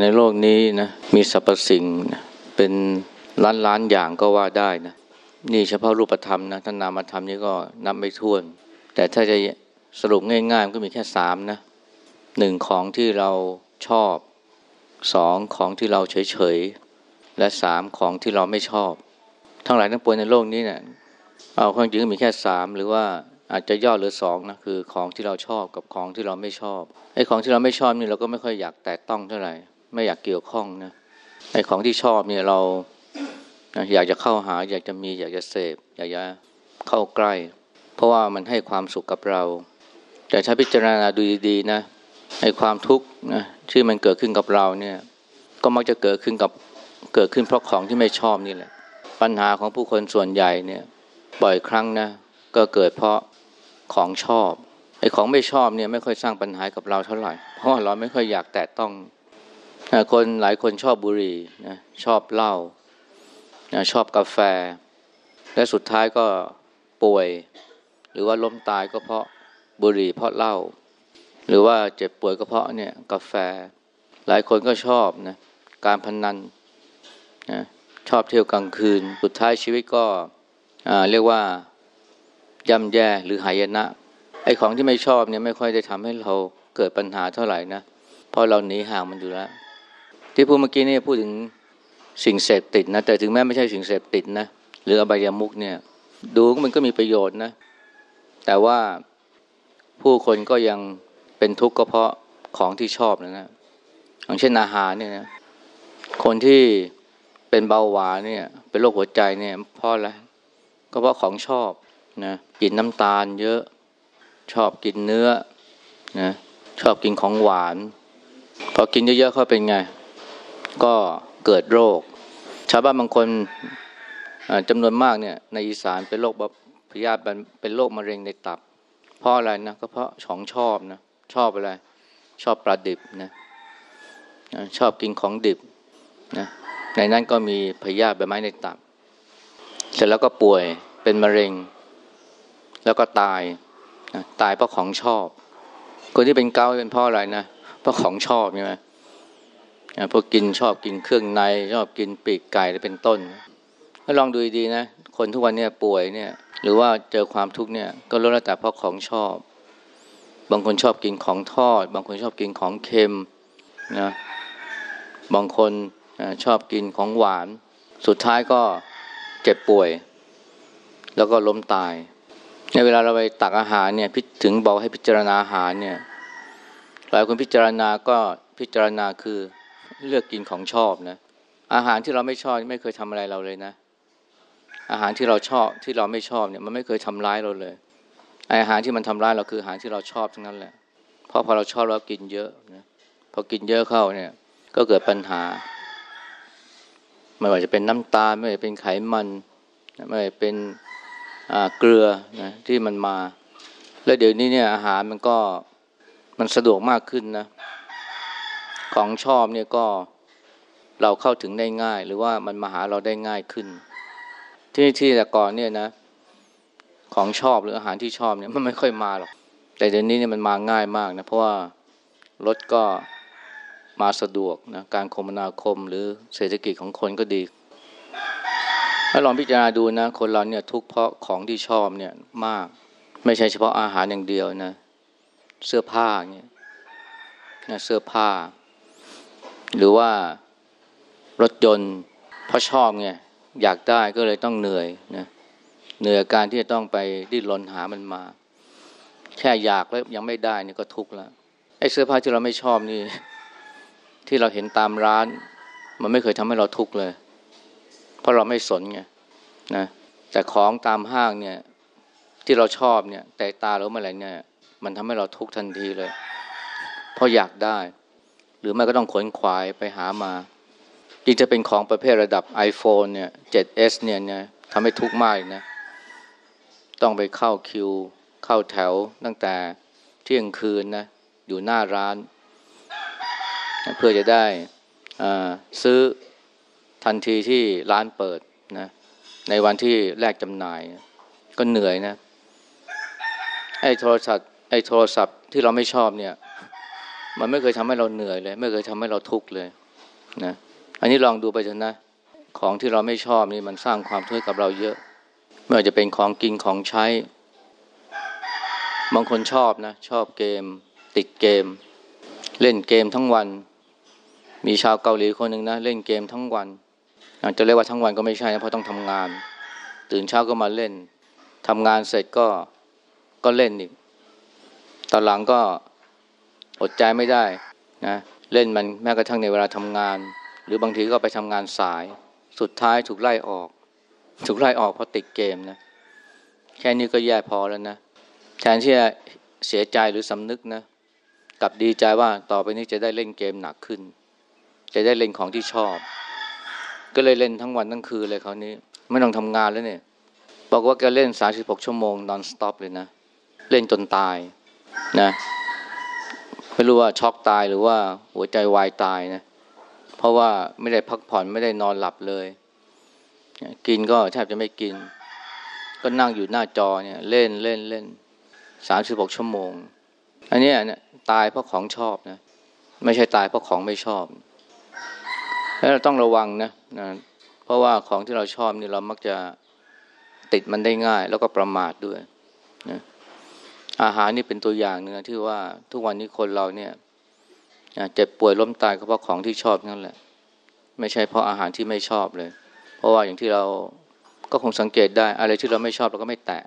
ในโลกนี้นะมีสรรพสิ่งนะเป็นล้านล้านอย่างก็ว่าได้นะนี่เฉพาะรูปธรรมนะท่านนามธรรมนี่ก็นับไม่ถ้วน แต่ถ้าจะสรุปง่ายๆมันก็มีแค่สามนะหนึ่งของที่เราชอบสองของที่เราเฉยๆ และสามของที่เราไม่ชอบ ทั้งหลายทั้งปวงในโลกนี้เนะี่ยเอาความจริงก็มีแค่สามหรือว่าอาจจะย่อหรือสองนะคือของที่เราชอบกับของที่เราไม่ชอบไอ้ของที่เราไม่ชอบนี่เราก็ไม่ค่อยอยากแตะต้องเท่าไหร่ ไม่อยากเกี่ยวข้องนะไอ้ของที่ชอบเนี่ยเราอยากจะเข้าหา อยากจะมี อยากจะเสพ อยากจะเข้าใกล้ เพราะว่ามันให้ความสุขกับเรา แต่ถ้าพิจารณาดูดีๆนะไอ้ความทุกข์นะที่มันเกิดขึ้นกับเราเนี่ย ก็มักจะเกิดขึ้นกับเกิดขึ้นเพราะของที่ไม่ชอบนี่แหละ ปัญหาของผู้คนส่วนใหญ่เนี่ยบ่อยครั้งนะก็เกิดเพราะของชอบไอ้ของไม่ชอบเนี่ยไม่ค่อยสร้างปัญหากับเราเท่าไหร่ เพราะเราไม่ค่อยอยากแตะต้อง คนหลายคนชอบบุหรี่นะชอบเหล้านะชอบกาแฟ และสุดท้ายก็ป่วย หรือว่าล้มตายก็เพราะบุหรี่เพราะเหล้าหรือว่าเจ็บป่วยก็เพราะเนี่ยกาแฟ หลายคนก็ชอบนะการพนนันนะชอบเที่ยวกลางคืน สุดท้ายชีวิตก็เรียกว่าย่ำแย่หรือหายนะไอ้ของที่ไม่ชอบเนี่ยไม่ค่อยได้ทำให้เราเกิดปัญหาเท่าไหร่นะเพราะเราหนีห่างมันอยู่แล้ว ที่พูดเมื่อกี้นี่พูดถึงสิ่งเสพติดนะแต่ถึงแม้ไม่ใช่สิ่งเสพติดนะหรืออบายามุกเนี่ย ดูมันก็มีประโยชน์นะ แต่ว่าผู้คนก็ยังเป็นทุกข์ก็เพราะของที่ชอบนะนะอย่างเช่นอาหารเนี่ยนะคนที่เป็นเบาหวานเนี่ย เป็นโรคหัวใจเนี่ยเพราะอะไรก็เพราะของชอบนะกินน้ำตาลเยอะ ชอบกินเนื้อนะชอบกินของหวาน พอกินเยอะๆเข้าเป็นไง ก็เกิดโรค ชาวบ้านบางคนจำนวนมากเนี่ยในอีสานเป็นโรคพยาธิเป็นโรคมะเร็งในตับ เพราะอะไรนะก็เพราะของชอบนะชอบอะไร ชอบปลาดิบนะชอบกินของดิบนะในนั้นก็มีพยาธิใบไม้ในตับ เสร็จแล้วก็ป่วยเป็นมะเร็ง แล้วก็ตายนะตายเพราะของชอบ คนที่เป็นเกาเป็นเพราะอะไรนะเพราะของชอบใช่ไหม พวกกินชอบกินเครื่องใน ชอบกินปีกไก่เป็นต้นก็ลองดูดีนะ คนทุกวันเนี่ยป่วยเนี่ย หรือว่าเจอความทุกข์เนี่ยก็ล้วนแล้วแต่เพราะของชอบ บางคนชอบกินของทอด บางคนชอบกินของเค็มนะบางคนชอบกินของหวาน สุดท้ายก็เจ็บป่วย แล้วก็ล้มตายในเวลาเราไปตักอาหารเนี่ยพิถึงบอกให้พิจารณาอาหารเนี่ยหลายคนพิจารณาก็พิจารณาคือ เลือกกินของชอบนะ อาหารที่เราไม่ชอบไม่เคยทำอะไรเราเลยนะ อาหารที่เราชอบที่เราไม่ชอบเนี่ยมันไม่เคยทำร้ายเราเลย อาหารที่มันทำร้ายเราคืออาหารที่เราชอบทั้งนั้นแหละ เพราะพอเราชอบเรากินเยอะนะพอกินเยอะเข้าเนี่ย ก็เกิดปัญหา ไม่ว่าจะเป็นน้ำตาลไม่ว่าจะเป็นไขมันไม่ว่าจะเป็นเกลือนะที่มันมา แล้วเดี๋ยวนี้เนี่ยอาหารมันก็มันสะดวกมากขึ้นนะ ของชอบเนี่ยก็เราเข้าถึงได้ง่าย หรือว่ามันมาหาเราได้ง่ายขึ้น ที่ที่แต่ก่อนเนี่ยนะ ของชอบหรืออาหารที่ชอบเนี่ยมันไม่ค่อยมาหรอก แต่เดี๋ยวนี้เนี่ยมันมาง่ายมากนะ เพราะว่ารถก็มาสะดวกนะการคมนาคมหรือเศรษฐกิจของคนก็ดีถ้าลองพิจารณาดูนะ คนเราเนี่ยทุกเพราะของที่ชอบเนี่ยมาก ไม่ใช่เฉพาะอาหารอย่างเดียวนะ เสื้อผ้าเนี่ยนะเสื้อผ้า หรือว่ารถยนต์เพราะชอบไงอยากได้ก็เลยต้องเหนื่อยนะเหนื่อยการที่จะต้องไปดิ้นรนหามันมา แค่อยากแล้วยังไม่ได้นี่ก็ทุกข์แล้วไอ้เสื้อผ้าที่เราไม่ชอบนี่ ที่เราเห็นตามร้าน มันไม่เคยทำให้เราทุกข์เลย เพราะเราไม่สนไงนะแต่ของตามห้างเนี่ย ที่เราชอบเนี่ย แต่ตาเราเมื่อไหร่เนี่ย มันทำให้เราทุกข์ทันทีเลย เพราะอยากได้ หรือไม่ก็ต้องขนขวายไปหามาจริงจะเป็นของประเภทระดับ iPhone เนี่ย 7s เนี่ยนี่ยทำให้ทุกข์มากนะ ต้องไปเข้าคิว เข้าแถวตั้งแต่เที่ยงคืนนะ อยู่หน้าร้าน เพื่อจะได้ซื้อทันทีที่ร้านเปิดนะ ในวันที่แรกจำหน่าย ก็เหนื่อยนะ ไอ้โทรศัพท์ไอ้โทรศัพท์ที่เราไม่ชอบเนี่ย มันไม่เคยทำให้เราเหนื่อยเลย ไม่เคยทำให้เราทุกข์เลยนะอันนี้ลองดูไปเถอะนะของที่เราไม่ชอบนี่มันสร้างความทุกข์กับเราเยอะไม่ว่าจะเป็นของกินของใช้ บางคนชอบนะ ชอบเกม ติดเกม เล่นเกมทั้งวัน มีชาวเกาหลีคนหนึ่งนะ เล่นเกมทั้งวันอาจจะเรียกว่าทั้งวันก็ไม่ใช่นะเพราะต้องทำงาน ตื่นเช้าก็มาเล่นทำงานเสร็จก็ก็เล่นอีกตอนหลังก็ อดใจไม่ได้นะเล่นมันแม้กระทั่งในเวลาทำงาน หรือบางทีก็ไปทำงานสาย สุดท้ายถูกไล่ออก ถูกไล่ออกเพราะติดเกมนะแค่นี้ก็แย่พอแล้วนะแทนที่จะเสียใจหรือสำนึกนะกลับดีใจว่าต่อไปนี้จะได้เล่นเกมหนักขึ้น จะได้เล่นของที่ชอบ ก็เลยเล่นทั้งวันทั้งคืนเลยคราวนี้ไม่ต้องทำงานแล้วเนี่ยบอกว่าแกเล่นสาสิบหกชั่วโมงนอนสต็อปเลยนะ เล่นจนตายนะ ไม่รู้ว่าช็อกตายหรือว่าหัวใจวายตายนะ เพราะว่าไม่ได้พักผ่อนไม่ได้นอนหลับเลย กินก็แทบจะไม่กิน ก็นั่งอยู่หน้าจอเนี่ย เล่นเล่นเล่นสามสิบหกชั่วโมง อันนี้เนี่ยตายเพราะของชอบนะ ไม่ใช่ตายเพราะของไม่ชอบแล้วเราต้องระวังนะนะเพราะว่าของที่เราชอบนี่เรามักจะติดมันได้ง่าย แล้วก็ประมาทด้วยนะ อาหารนี่เป็นตัวอย่างหนึ่งที่ว่าทุกวันนี้คนเราเนี่ยเจ็บป่วยล้มตายก็เพราะของที่ชอบนั่นแหละ ไม่ใช่เพราะอาหารที่ไม่ชอบเลย เพราะว่าอย่างที่เราก็คงสังเกตได้ อะไรที่เราไม่ชอบเราก็ไม่แตะ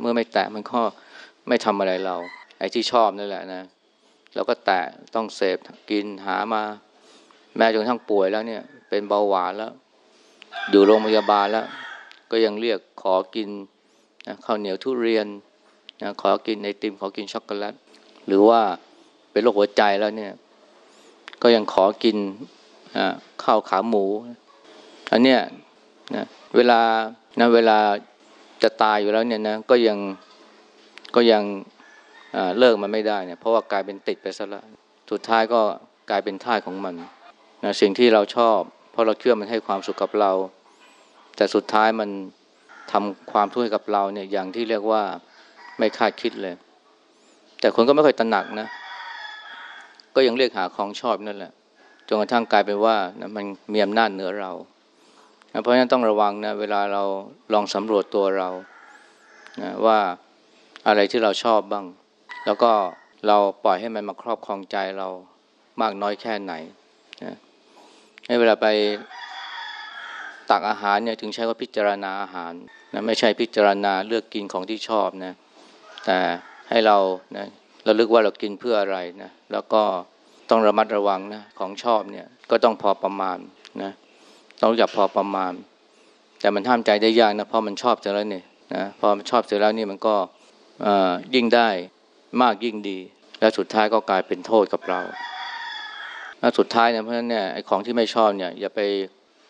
เมื่อไม่แตะมันก็ไม่ทำอะไรเรา ไอ้ที่ชอบนั่นแหละนะเราก็แตะต้องเสพกินหามา แม้จนทั้งป่วยแล้วเนี่ย เป็นเบาหวานแล้ว อยู่โรงพยาบาลแล้ว ก็ยังเรียกขอกินข้าวเหนียวทุเรียน นะขอกินไอติมขอกินช็อกโกแลตหรือว่าเป็นโรคหัวใจแล้วเนี่ย ก็ยังขอกินข้าวขาหมูอันเนี้ยนะเวลานะเวลาจะตายอยู่แล้วเนี่ยนะก็ยังก็ยังเลิกมันไม่ได้เนี่ยเพราะว่ากลายเป็นติดไปซะแล้วสุดท้ายก็กลายเป็นท่าของมันนะสิ่งที่เราชอบ เพราะเราเชื่อมันให้ความสุขกับเรา แต่สุดท้ายมันทำความทุกข์ให้กับเราเนี่ยอย่างที่เรียกว่า ไม่คาดคิดเลย แต่คนก็ไม่ค่อยตระหนักนะ ก็ยังเรียกหาของชอบนั่นแหละจนกระทั่งกลายเป็นว่านะมันมีอำนาจเหนือเรา เพราะฉะนั้นต้องระวังนะ เวลาเราลองสำรวจตัวเรานะว่าอะไรที่เราชอบบ้าง แล้วก็เราปล่อยให้มันมาครอบครองใจเรามากน้อยแค่ไหนนะให้เวลาไปตักอาหารเนี่ยถึงใช้ว่าพิจารณาอาหารนะไม่ใช่พิจารณาเลือกกินของที่ชอบนะ แต่ให้เรานะราลึกว่าเรากินเพื่ออะไรนะแล้วก็ต้องระมัดระวังนะของชอบเนี่ยก็ต้องพอประมาณนะต้องอยากพอประมาณ แต่มันห้ามใจได้ยากนะเพราะมันชอบเสร็จแล้วเนี่ยนะพอมันชอบเสร็จแล้วนี่มันก็ยิ่งได้มากยิ่งดี และสุดท้ายก็กลายเป็นโทษกับเราและสุดท้ายเนี่ยเพราะฉะนั้นเนี่ยไอ้ของที่ไม่ชอบเนี่ยอย่าไป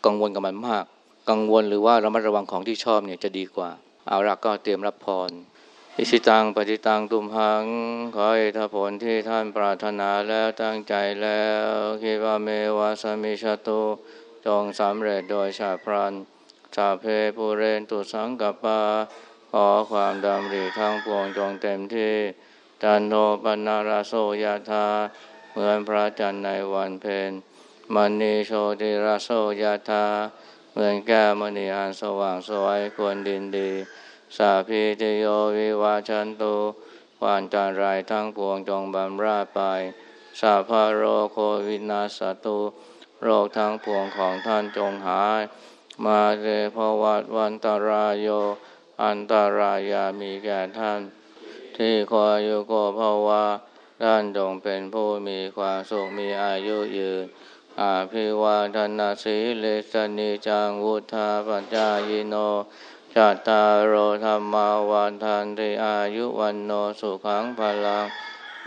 กังวลกับมันมาก กังวลหรือว่าระมัดระวังของที่ชอบเนี่ยจะดีกว่า เอาละก็เตรียมรับพร อิชิตังปฏิตังตุมหัง ขอให้ทผลที่ท่านปรารถนาแล้วตั้งใจแล้วคิดว่าเมวาสมิชตุจงสำเร็จโดยชาพรันชาเพภูเรนตุสังกปาขอความดำริทั้งปวงจงเต็มที่จันโทปนาราโสยธาเหมือนพระจันทร์ในวันเพ็ญมณีโชติราโสยธาเหมือนแก้มณีอันสว่างสวยควรดินดี สาพีติโยวิวาชันตุวานจารายทั้งปวงจงบำราไปสาพาโรโควินาสตุ โรคทั้งปวงของท่านจงหาย มาเรภวัตวันตรายโย อันตรายามีแก่ท่าน ที่คอยอยู่โกภาวาท่านจงเป็นผู้มีความสุขมีอายุยืน อาภิวาทนาสีเลสนิจังวุธาปัญญายโน จัตารโอธรรมาวันทันติอายุวันโนสุขังพลัง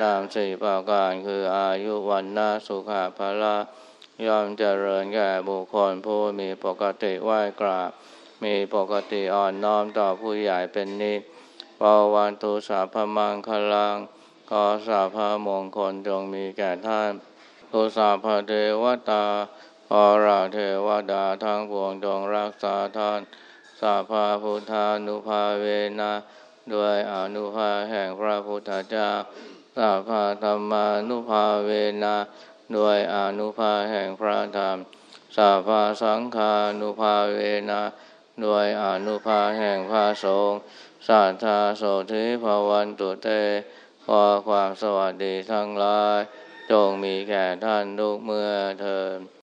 ตามสี่ประการคืออายุวันนาสุขาพละย่อมเจริญแก่บุคคลผู้มีปกติไหวกราบ มีปกติอ่อนน้อมต่อผู้ใหญ่เป็นนิสปวันตุสาพมังคลังขอสาพมงคลจงมีแก่ท่านตุสาพเทวตาขอราเทวดาทั้งปวงจงรักษาท่าน สัพพาพุทธานุภาเวนะด้วยอนุภาแห่งพระพุทธเจ้าสัพพาธรรมานุภาเวนะด้วยอนุภาแห่งพระธรรมสัพพสังฆานุภาเวนะด้วยอนุภาแห่งพระสงฆ์สัทธาโสธิภวันตุเตขอความสวัสดีทั้งหลาย จงมีแก่ท่านทุกเมื่อเทิน